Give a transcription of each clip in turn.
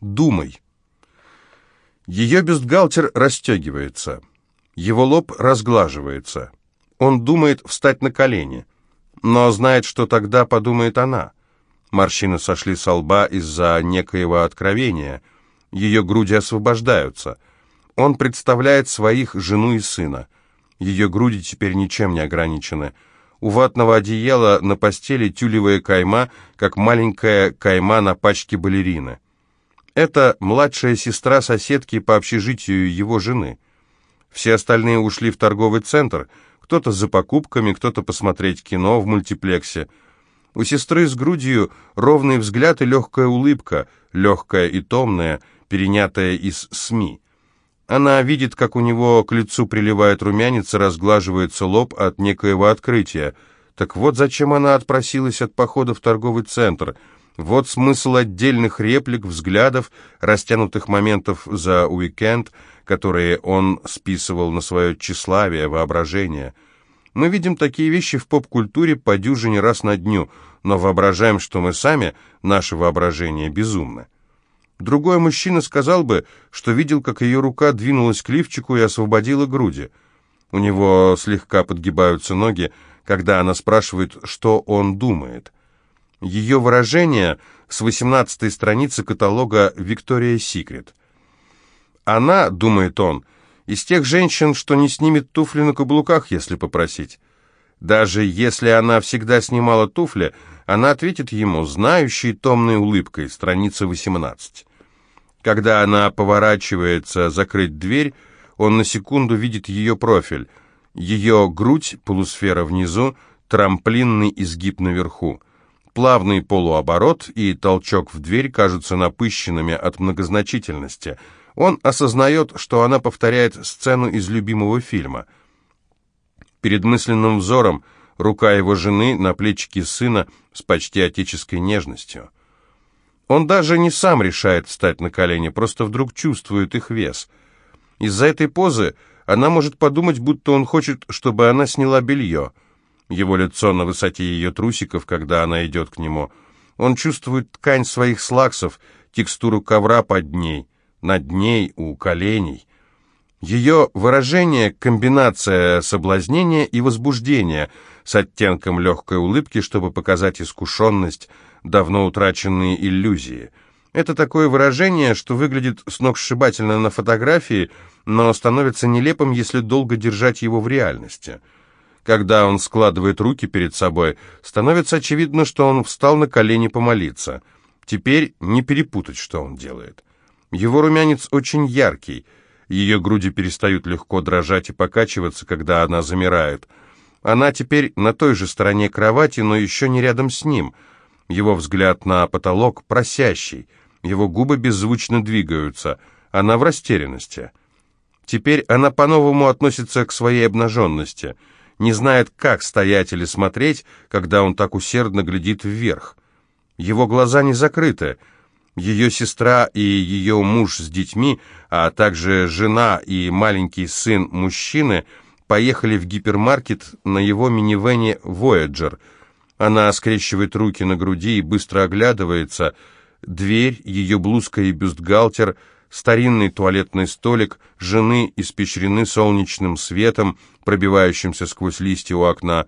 Думай. Ее бюстгальтер расстегивается. Его лоб разглаживается. Он думает встать на колени, но знает, что тогда подумает она. Морщины сошли со лба из-за некоего откровения. Ее груди освобождаются. Он представляет своих жену и сына. Ее груди теперь ничем не ограничены. У ватного одеяла на постели тюлевая кайма, как маленькая кайма на пачке балерины. Это младшая сестра соседки по общежитию его жены. Все остальные ушли в торговый центр, кто-то за покупками, кто-то посмотреть кино в мультиплексе. У сестры с грудью ровный взгляд и легкая улыбка, легкая и томная, перенятая из СМИ. Она видит, как у него к лицу приливает румянец и разглаживается лоб от некоего открытия. Так вот зачем она отпросилась от похода в торговый центр. Вот смысл отдельных реплик, взглядов, растянутых моментов за уикенд, которые он списывал на свое тщеславие, воображение. Мы видим такие вещи в поп-культуре по дюжине раз на дню, но воображаем, что мы сами, наше воображение, безумно. Другой мужчина сказал бы, что видел, как ее рука двинулась к лифчику и освободила груди. У него слегка подгибаются ноги, когда она спрашивает, что он думает. Ее выражение с 18 страницы каталога «Виктория Секрет». Она, думает он, из тех женщин, что не снимет туфли на каблуках, если попросить. Даже если она всегда снимала туфли, она ответит ему, знающей томной улыбкой, страница 18. Когда она поворачивается закрыть дверь, он на секунду видит ее профиль. Ее грудь, полусфера внизу, трамплинный изгиб наверху. Плавный полуоборот и толчок в дверь кажутся напыщенными от многозначительности. Он осознает, что она повторяет сцену из любимого фильма. Перед мысленным взором рука его жены на плечике сына с почти отеческой нежностью. Он даже не сам решает встать на колени, просто вдруг чувствует их вес. Из-за этой позы она может подумать, будто он хочет, чтобы она сняла белье. Его лицо на высоте ее трусиков, когда она идет к нему. Он чувствует ткань своих слаксов, текстуру ковра под ней, над ней, у коленей. Ее выражение – комбинация соблазнения и возбуждения с оттенком легкой улыбки, чтобы показать искушенность, давно утраченные иллюзии. Это такое выражение, что выглядит сногсшибательно на фотографии, но становится нелепым, если долго держать его в реальности. Когда он складывает руки перед собой, становится очевидно, что он встал на колени помолиться. Теперь не перепутать, что он делает. Его румянец очень яркий, ее груди перестают легко дрожать и покачиваться, когда она замирает. Она теперь на той же стороне кровати, но еще не рядом с ним — его взгляд на потолок просящий, его губы беззвучно двигаются, она в растерянности. Теперь она по-новому относится к своей обнаженности, не знает, как стоять или смотреть, когда он так усердно глядит вверх. Его глаза не закрыты. Ее сестра и ее муж с детьми, а также жена и маленький сын мужчины поехали в гипермаркет на его минивэне «Вояджер», она скрещивает руки на груди и быстро оглядывается. Дверь, ее блузка и бюстгальтер, старинный туалетный столик, жены испещрены солнечным светом, пробивающимся сквозь листья у окна.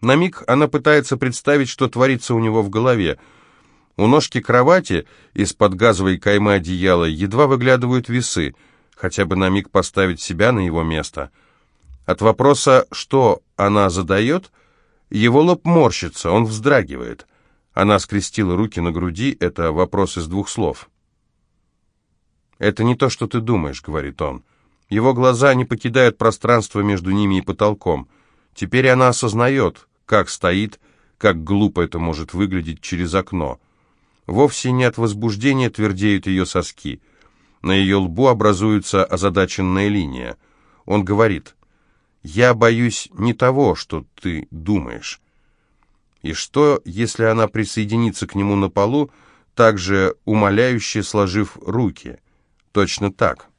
На миг она пытается представить, что творится у него в голове. У ножки кровати из-под газовой каймы одеяла едва выглядывают весы, хотя бы на миг поставить себя на его место. От вопроса «что она задает?» Его лоб морщится, он вздрагивает. Она скрестила руки на груди, это вопрос из двух слов. «Это не то, что ты думаешь», — говорит он. Его глаза не покидают пространство между ними и потолком. Теперь она осознает, как стоит, как глупо это может выглядеть через окно. Вовсе не от возбуждения твердеют ее соски. На ее лбу образуется озадаченная линия. Он говорит, я боюсь не того, что ты думаешь. И что, если она присоединится к нему на полу, также умоляюще сложив руки? Точно так.